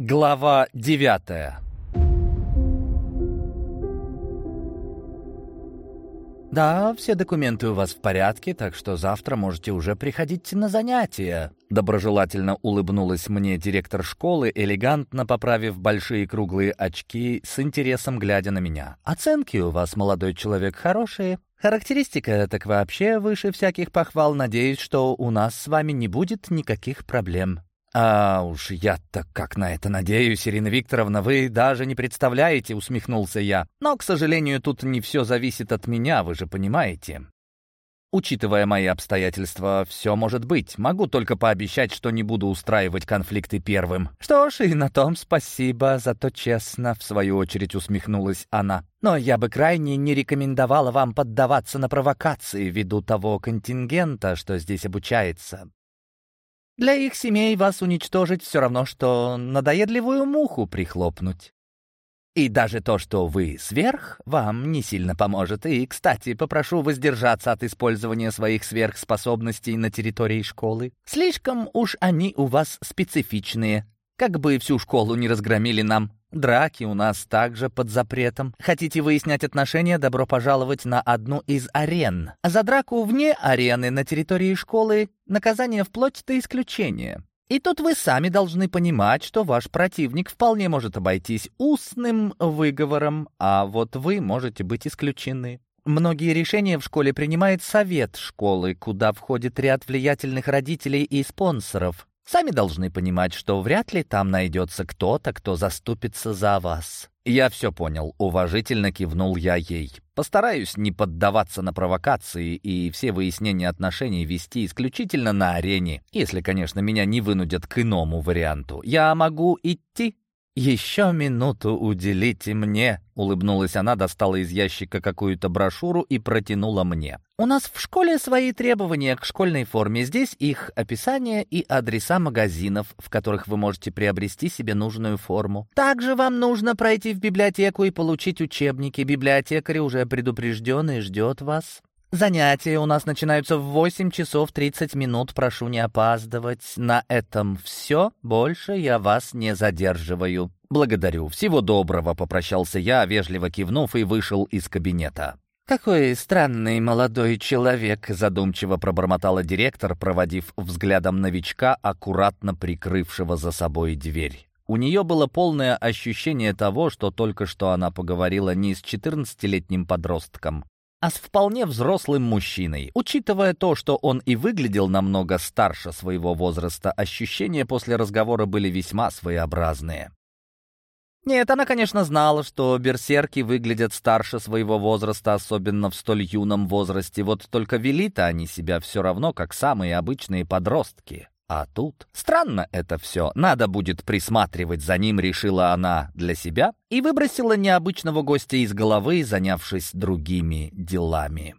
Глава девятая «Да, все документы у вас в порядке, так что завтра можете уже приходить на занятия», доброжелательно улыбнулась мне директор школы, элегантно поправив большие круглые очки, с интересом глядя на меня. «Оценки у вас, молодой человек, хорошие. Характеристика так вообще выше всяких похвал. Надеюсь, что у нас с вами не будет никаких проблем». «А уж я-то как на это надеюсь, Ирина Викторовна, вы даже не представляете», — усмехнулся я. «Но, к сожалению, тут не все зависит от меня, вы же понимаете». Учитывая мои обстоятельства, все может быть. Могу только пообещать, что не буду устраивать конфликты первым. Что ж, и на том спасибо, зато честно, в свою очередь усмехнулась она. Но я бы крайне не рекомендовала вам поддаваться на провокации ввиду того контингента, что здесь обучается. Для их семей вас уничтожить все равно, что надоедливую муху прихлопнуть. И даже то, что вы сверх, вам не сильно поможет. И, кстати, попрошу воздержаться от использования своих сверхспособностей на территории школы. Слишком уж они у вас специфичные. Как бы всю школу не разгромили нам. Драки у нас также под запретом. Хотите выяснять отношения, добро пожаловать на одну из арен. За драку вне арены на территории школы наказание вплоть до исключения. И тут вы сами должны понимать, что ваш противник вполне может обойтись устным выговором, а вот вы можете быть исключены. Многие решения в школе принимает совет школы, куда входит ряд влиятельных родителей и спонсоров. Сами должны понимать, что вряд ли там найдется кто-то, кто заступится за вас. Я все понял, уважительно кивнул я ей. Постараюсь не поддаваться на провокации и все выяснения отношений вести исключительно на арене, если, конечно, меня не вынудят к иному варианту. Я могу идти? «Еще минуту уделите мне», — улыбнулась она, достала из ящика какую-то брошюру и протянула мне. «У нас в школе свои требования к школьной форме. Здесь их описание и адреса магазинов, в которых вы можете приобрести себе нужную форму. Также вам нужно пройти в библиотеку и получить учебники. Библиотекарь уже предупрежден и ждет вас. Занятия у нас начинаются в 8 часов 30 минут, прошу не опаздывать. На этом все, больше я вас не задерживаю. Благодарю, всего доброго, попрощался я, вежливо кивнув и вышел из кабинета. «Какой странный молодой человек», — задумчиво пробормотала директор, проводив взглядом новичка, аккуратно прикрывшего за собой дверь. У нее было полное ощущение того, что только что она поговорила не с 14-летним подростком, а с вполне взрослым мужчиной. Учитывая то, что он и выглядел намного старше своего возраста, ощущения после разговора были весьма своеобразные. Нет, она, конечно, знала, что берсерки выглядят старше своего возраста, особенно в столь юном возрасте, вот только вели-то они себя все равно, как самые обычные подростки. А тут странно это все. Надо будет присматривать за ним, решила она для себя и выбросила необычного гостя из головы, занявшись другими делами.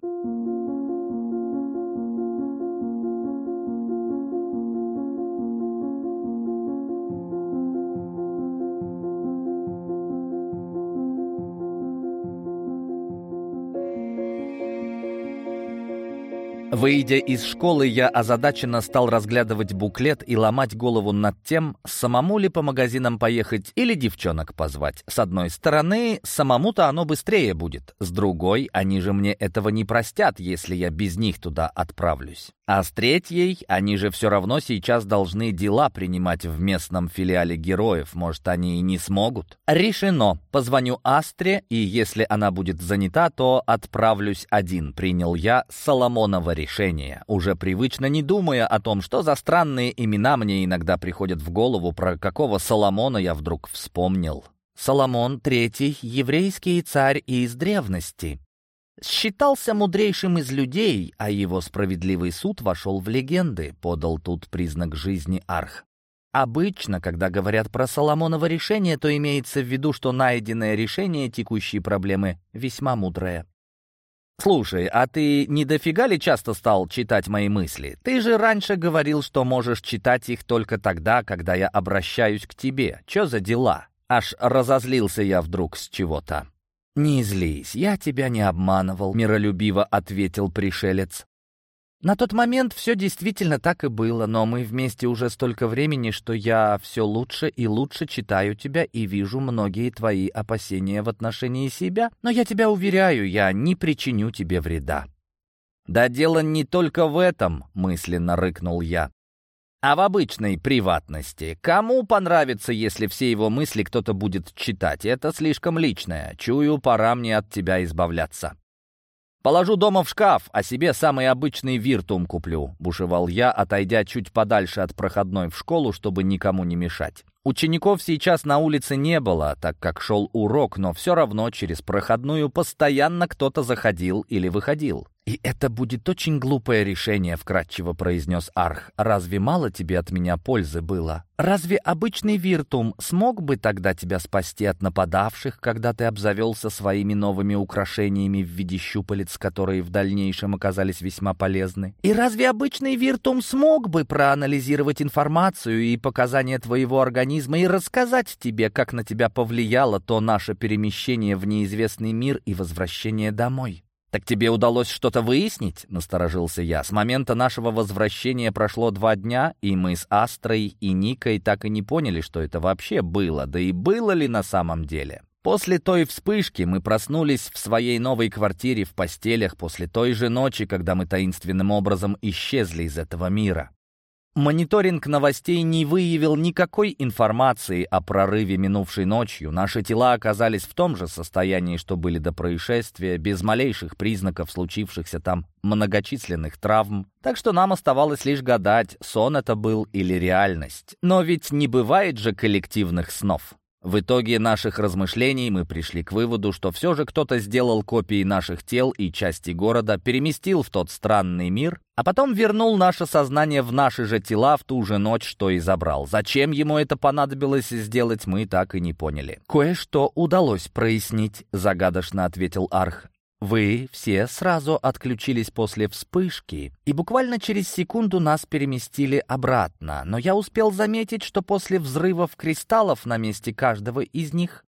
Выйдя из школы, я озадаченно стал разглядывать буклет и ломать голову над тем, самому ли по магазинам поехать или девчонок позвать. С одной стороны, самому-то оно быстрее будет. С другой, они же мне этого не простят, если я без них туда отправлюсь. А с третьей, они же все равно сейчас должны дела принимать в местном филиале героев. Может, они и не смогут? Решено. Позвоню Астре, и если она будет занята, то отправлюсь один. Принял я Соломонова решение, уже привычно не думая о том, что за странные имена мне иногда приходят в голову, про какого Соломона я вдруг вспомнил. Соломон III — еврейский царь из древности. Считался мудрейшим из людей, а его справедливый суд вошел в легенды, подал тут признак жизни Арх. Обычно, когда говорят про Соломоново решение, то имеется в виду, что найденное решение текущей проблемы весьма мудрое. «Слушай, а ты не дофига ли часто стал читать мои мысли? Ты же раньше говорил, что можешь читать их только тогда, когда я обращаюсь к тебе. Чё за дела?» Аж разозлился я вдруг с чего-то. «Не злись, я тебя не обманывал», — миролюбиво ответил пришелец. На тот момент все действительно так и было, но мы вместе уже столько времени, что я все лучше и лучше читаю тебя и вижу многие твои опасения в отношении себя, но я тебя уверяю, я не причиню тебе вреда». «Да дело не только в этом», — мысленно рыкнул я. А в обычной приватности. Кому понравится, если все его мысли кто-то будет читать? Это слишком личное. Чую, пора мне от тебя избавляться. «Положу дома в шкаф, а себе самый обычный виртум куплю», — бушевал я, отойдя чуть подальше от проходной в школу, чтобы никому не мешать. Учеников сейчас на улице не было, так как шел урок, но все равно через проходную постоянно кто-то заходил или выходил. «И это будет очень глупое решение», — вкратчиво произнес Арх. «Разве мало тебе от меня пользы было? Разве обычный Виртум смог бы тогда тебя спасти от нападавших, когда ты обзавелся своими новыми украшениями в виде щупалец, которые в дальнейшем оказались весьма полезны? И разве обычный Виртум смог бы проанализировать информацию и показания твоего организма и рассказать тебе, как на тебя повлияло то наше перемещение в неизвестный мир и возвращение домой?» «Так тебе удалось что-то выяснить?» — насторожился я. «С момента нашего возвращения прошло два дня, и мы с Астрой и Никой так и не поняли, что это вообще было, да и было ли на самом деле». После той вспышки мы проснулись в своей новой квартире в постелях после той же ночи, когда мы таинственным образом исчезли из этого мира. Мониторинг новостей не выявил никакой информации о прорыве минувшей ночью. Наши тела оказались в том же состоянии, что были до происшествия, без малейших признаков случившихся там многочисленных травм. Так что нам оставалось лишь гадать, сон это был или реальность. Но ведь не бывает же коллективных снов. В итоге наших размышлений мы пришли к выводу, что все же кто-то сделал копии наших тел и части города, переместил в тот странный мир, а потом вернул наше сознание в наши же тела в ту же ночь, что и забрал. Зачем ему это понадобилось сделать, мы так и не поняли. «Кое-что удалось прояснить», — загадочно ответил Арх. Вы все сразу отключились после вспышки, и буквально через секунду нас переместили обратно, но я успел заметить, что после взрывов кристаллов на месте каждого из них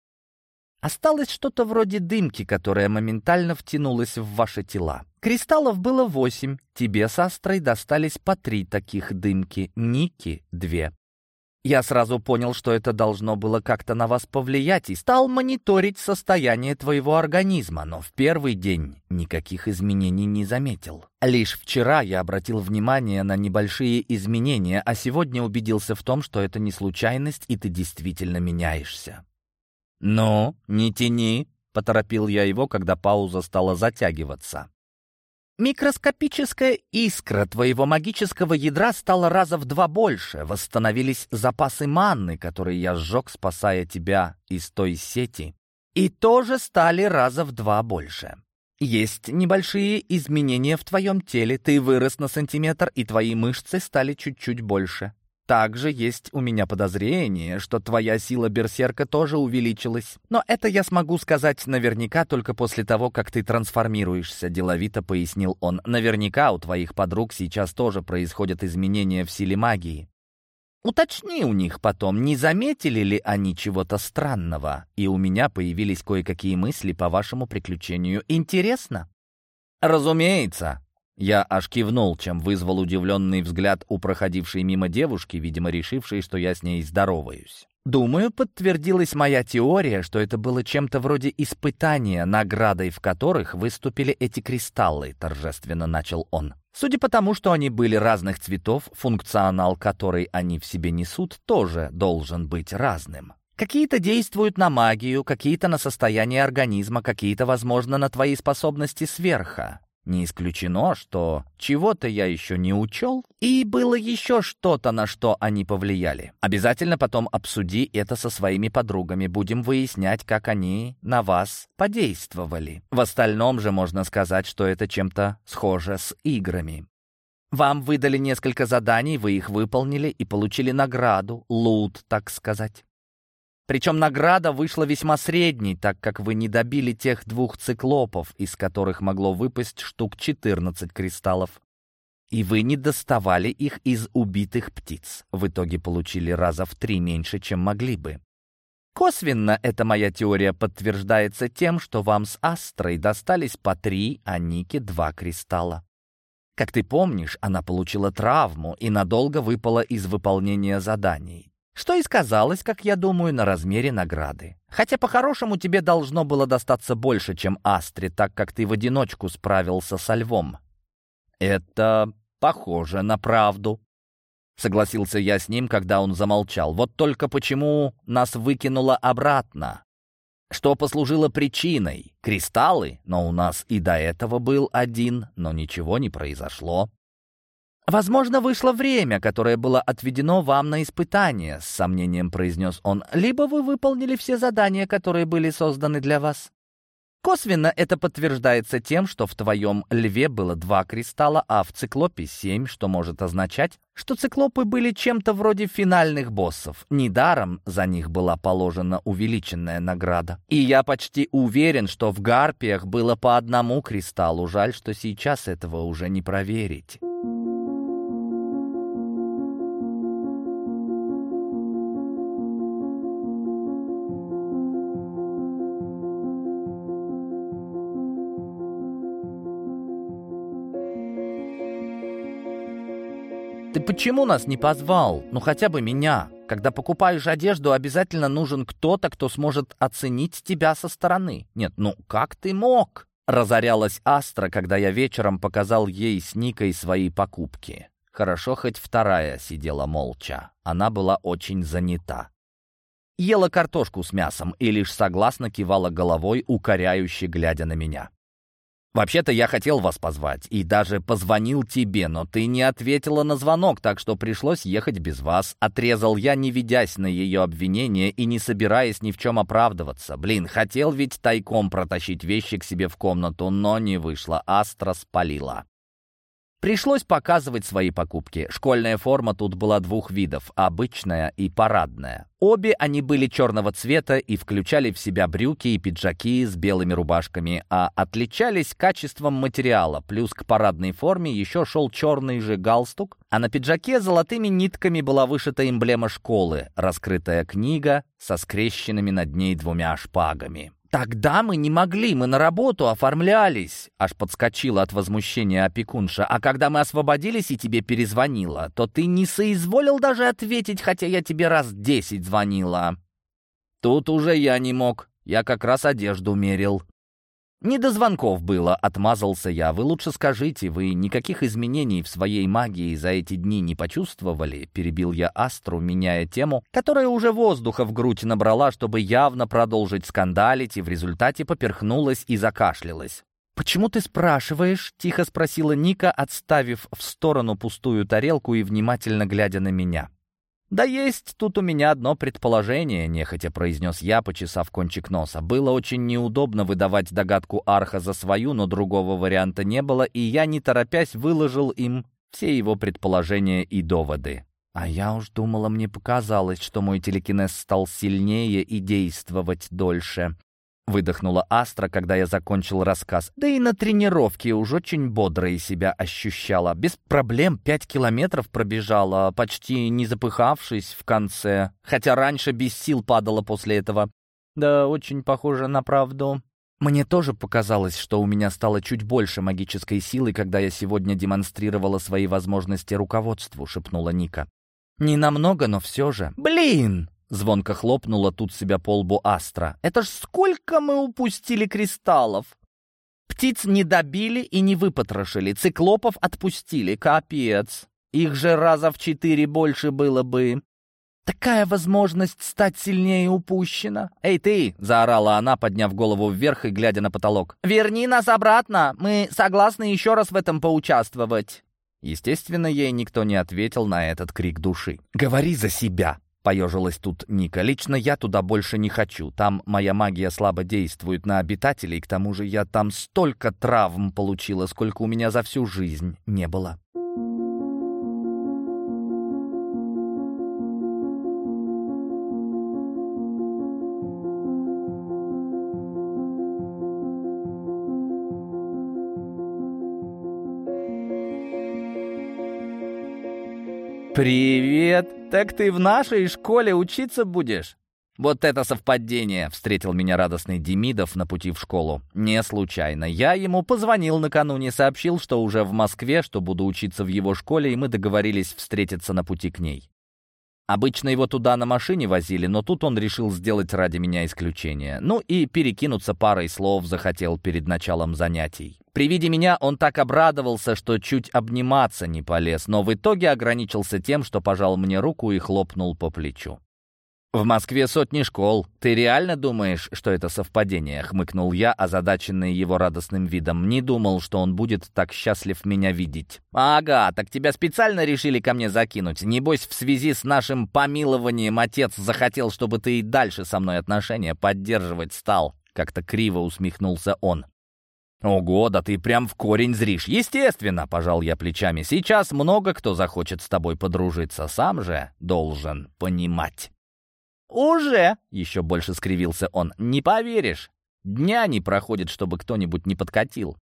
осталось что-то вроде дымки, которая моментально втянулась в ваши тела. Кристаллов было восемь, тебе с Астрой достались по три таких дымки, Ники — две. Я сразу понял, что это должно было как-то на вас повлиять, и стал мониторить состояние твоего организма, но в первый день никаких изменений не заметил. Лишь вчера я обратил внимание на небольшие изменения, а сегодня убедился в том, что это не случайность, и ты действительно меняешься. «Ну, не тяни», — поторопил я его, когда пауза стала затягиваться. Микроскопическая искра твоего магического ядра стала раза в два больше. Восстановились запасы манны, которые я сжег, спасая тебя из той сети. И тоже стали раза в два больше. Есть небольшие изменения в твоем теле. Ты вырос на сантиметр, и твои мышцы стали чуть-чуть больше. Также есть у меня подозрение, что твоя сила берсерка тоже увеличилась. Но это я смогу сказать наверняка только после того, как ты трансформируешься, деловито пояснил он. Наверняка у твоих подруг сейчас тоже происходят изменения в силе магии. Уточни у них потом, не заметили ли они чего-то странного, и у меня появились кое-какие мысли по вашему приключению. Интересно? Разумеется, я аж кивнул, чем вызвал удивленный взгляд у проходившей мимо девушки, видимо, решившей, что я с ней здороваюсь. Думаю, подтвердилась моя теория, что это было чем-то вроде испытания, наградой в которых выступили эти кристаллы, торжественно начал он. Судя по тому, что они были разных цветов, функционал, который они в себе несут, тоже должен быть разным. Какие-то действуют на магию, какие-то на состояние организма, какие-то, возможно, на твои способности сверха. Не исключено, что чего-то я еще не учел, и было еще что-то, на что они повлияли. Обязательно потом обсуди это со своими подругами, будем выяснять, как они на вас подействовали. В остальном же можно сказать, что это чем-то схоже с играми. Вам выдали несколько заданий, вы их выполнили и получили награду, лут, так сказать. Причем награда вышла весьма средней, так как вы не добили тех двух циклопов, из которых могло выпасть штук 14 кристаллов. И вы не доставали их из убитых птиц. В итоге получили раза в три меньше, чем могли бы. Косвенно эта моя теория подтверждается тем, что вам с Астрой достались по три, а Нике два кристалла. Как ты помнишь, она получила травму и надолго выпала из выполнения заданий. Что и сказалось, как я думаю, на размере награды. Хотя по-хорошему тебе должно было достаться больше, чем Астре, так как ты в одиночку справился со львом. Это похоже на правду. Согласился я с ним, когда он замолчал. Вот только почему нас выкинуло обратно? Что послужило причиной? Кристаллы? Но у нас и до этого был один, но ничего не произошло. «Возможно, вышло время, которое было отведено вам на испытание», — с сомнением произнес он. «Либо вы выполнили все задания, которые были созданы для вас». Косвенно это подтверждается тем, что в твоем льве было два кристалла, а в циклопе семь, что может означать, что циклопы были чем-то вроде финальных боссов. Недаром за них была положена увеличенная награда. И я почти уверен, что в гарпиях было по одному кристаллу. Жаль, что сейчас этого уже не проверить. Ты почему нас не позвал? Ну хотя бы меня. Когда покупаешь одежду, обязательно нужен кто-то, кто сможет оценить тебя со стороны. Нет, ну как ты мог? Разорялась Астра, когда я вечером показал ей с Никой свои покупки. Хорошо, хоть вторая сидела молча. Она была очень занята. Ела картошку с мясом и лишь согласно кивала головой, укоряюще глядя на меня. «Вообще-то я хотел вас позвать и даже позвонил тебе, но ты не ответила на звонок, так что пришлось ехать без вас». Отрезал я, не ведясь на ее обвинение и не собираясь ни в чем оправдываться. Блин, хотел ведь тайком протащить вещи к себе в комнату, но не вышло. Астра спалила. Пришлось показывать свои покупки. Школьная форма тут была двух видов — обычная и парадная. Обе они были черного цвета и включали в себя брюки и пиджаки с белыми рубашками, а отличались качеством материала. Плюс к парадной форме еще шел черный же галстук, а на пиджаке золотыми нитками была вышита эмблема школы — раскрытая книга со скрещенными над ней двумя шпагами. «Тогда мы не могли, мы на работу оформлялись!» Аж подскочила от возмущения опекунша. «А когда мы освободились и тебе перезвонила, то ты не соизволил даже ответить, хотя я тебе раз десять звонила». Тут уже я не мог. Я как раз одежду мерил. «Не до звонков было», — отмазался я. «Вы лучше скажите, вы никаких изменений в своей магии за эти дни не почувствовали?» Перебил я Астру, меняя тему, которая уже воздуха в грудь набрала, чтобы явно продолжить скандалить, и в результате поперхнулась и закашлялась. «Почему ты спрашиваешь?» — тихо спросила Ника, отставив в сторону пустую тарелку и внимательно глядя на меня. «Да есть тут у меня одно предположение», — нехотя произнес я, почесав кончик носа. Было очень неудобно выдавать догадку Арха за свою, но другого варианта не было, и я, не торопясь, выложил им все его предположения и доводы. А я уж думала, мне показалось, что мой телекинез стал сильнее и действовать дольше. Выдохнула Астра, когда я закончил рассказ. Да и на тренировке уж очень бодро и себя ощущала. Без проблем пять километров пробежала, почти не запыхавшись в конце. Хотя раньше без сил падала после этого. Да, очень похоже на правду. Мне тоже показалось, что у меня стало чуть больше магической силы, когда я сегодня демонстрировала свои возможности руководству, шепнула Ника. Не намного, но все же. Блин! Звонко хлопнула тут себя по лбу Астра. «Это ж сколько мы упустили кристаллов!» Птиц не добили и не выпотрошили, циклопов отпустили, капец. Их же раза в четыре больше было бы. Такая возможность стать сильнее упущена. «Эй, ты!» — заорала она, подняв голову вверх и глядя на потолок. «Верни нас обратно! Мы согласны еще раз в этом поучаствовать!» Естественно, ей никто не ответил на этот крик души. «Говори за себя!» Поежилась тут Ника. «Лично я туда больше не хочу. Там моя магия слабо действует на обитателей. К тому же я там столько травм получила, сколько у меня за всю жизнь не было». «Привет! Так ты в нашей школе учиться будешь?» «Вот это совпадение!» — встретил меня радостный Демидов на пути в школу. Не случайно. Я ему позвонил накануне, сообщил, что уже в Москве, что буду учиться в его школе, и мы договорились встретиться на пути к ней. Обычно его туда на машине возили, но тут он решил сделать ради меня исключение. Ну и перекинуться парой слов захотел перед началом занятий. При виде меня он так обрадовался, что чуть обниматься не полез, но в итоге ограничился тем, что пожал мне руку и хлопнул по плечу. «В Москве сотни школ. Ты реально думаешь, что это совпадение?» — хмыкнул я, озадаченный его радостным видом. Не думал, что он будет так счастлив меня видеть. «Ага, так тебя специально решили ко мне закинуть. Небось, в связи с нашим помилованием отец захотел, чтобы ты и дальше со мной отношения поддерживать стал». Как-то криво усмехнулся он. «Ого, да ты прям в корень зришь. Естественно!» — пожал я плечами. «Сейчас много кто захочет с тобой подружиться. Сам же должен понимать». «Уже!» — еще больше скривился он. «Не поверишь! Дня не проходит, чтобы кто-нибудь не подкатил.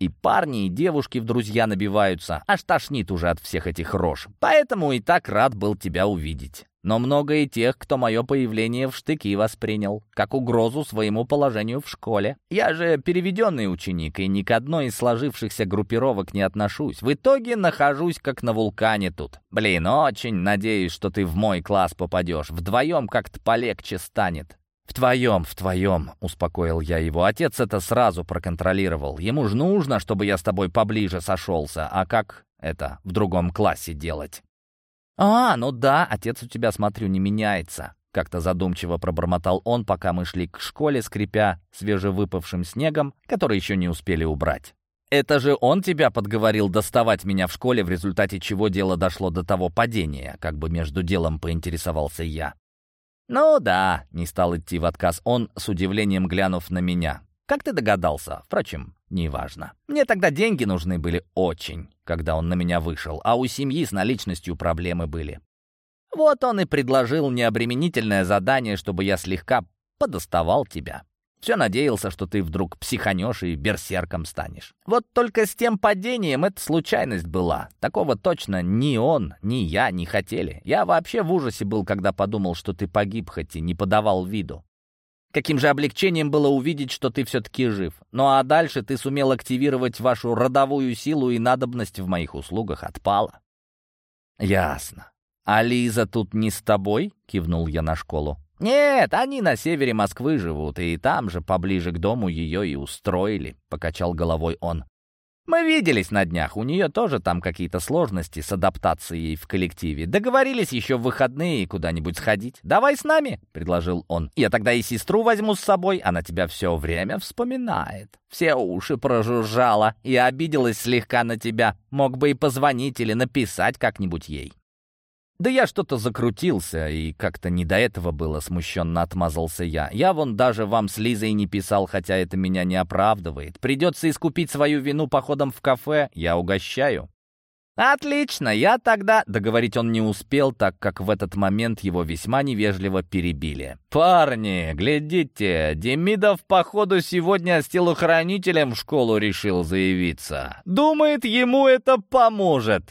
И парни, и девушки в друзья набиваются. Аж тошнит уже от всех этих рож. Поэтому и так рад был тебя увидеть. Но много и тех, кто мое появление в штыки воспринял, как угрозу своему положению в школе. Я же переведенный ученик, и ни к одной из сложившихся группировок не отношусь. В итоге нахожусь как на вулкане тут. Блин, очень надеюсь, что ты в мой класс попадешь. Вдвоем как-то полегче станет. «В твоем, в твоем», — успокоил я его. Отец это сразу проконтролировал. Ему же нужно, чтобы я с тобой поближе сошелся. А как это в другом классе делать? «А, ну да, отец у тебя, смотрю, не меняется», — как-то задумчиво пробормотал он, пока мы шли к школе, скрипя свежевыпавшим снегом, который еще не успели убрать. «Это же он тебя подговорил доставать меня в школе, в результате чего дело дошло до того падения», как бы между делом поинтересовался я. «Ну да», — не стал идти в отказ он, с удивлением глянув на меня. «Как ты догадался? Впрочем, неважно. Мне тогда деньги нужны были очень, когда он на меня вышел, а у семьи с наличностью проблемы были. Вот он и предложил необременительное задание, чтобы я слегка подоставал тебя. Все надеялся, что ты вдруг психанешь и берсерком станешь. Вот только с тем падением это случайность была. Такого точно ни он, ни я не хотели. Я вообще в ужасе был, когда подумал, что ты погиб, хоть и не подавал виду. Каким же облегчением было увидеть, что ты все-таки жив. Ну а дальше ты сумел активировать вашу родовую силу, и надобность в моих услугах отпала. Ясно. А Лиза тут не с тобой? Кивнул я на школу. «Нет, они на севере Москвы живут, и там же, поближе к дому, ее и устроили», — покачал головой он. «Мы виделись на днях, у нее тоже там какие-то сложности с адаптацией в коллективе. Договорились еще в выходные куда-нибудь сходить. Давай с нами», — предложил он. «Я тогда и сестру возьму с собой, она тебя все время вспоминает. Все уши прожужжала и обиделась слегка на тебя. Мог бы и позвонить или написать как-нибудь ей». «Да я что-то закрутился, и как-то не до этого было», — смущенно отмазался я. «Я вон даже вам с Лизой не писал, хотя это меня не оправдывает. Придется искупить свою вину походом в кафе, я угощаю». «Отлично, я тогда...» Договорить он не успел, так как в этот момент его весьма невежливо перебили. «Парни, глядите, Демидов, походу, сегодня с телохранителем в школу решил заявиться. Думает, ему это поможет».